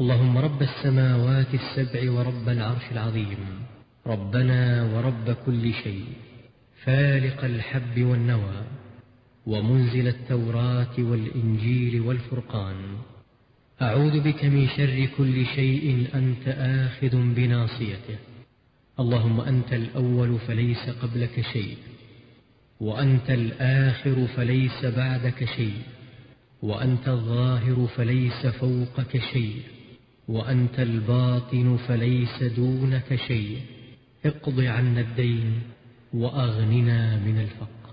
اللهم رب السماوات السبع ورب العرش العظيم. ربنا ورب كل شيء. فالق الحب والنوى. ومنزل التوراة والإنجيل والفرقان. أعوذ بك من شر كل شيء أنت آخذ بناصيته. اللهم أنت الأول فليس قبلك شيء. وأنت الآخر فليس بعدك شيء. وأنت الظاهر فليس فوقك شيء. وأنت الباطن فليس دونك شيء. اقض عنا الدين وأغننا من الفقر.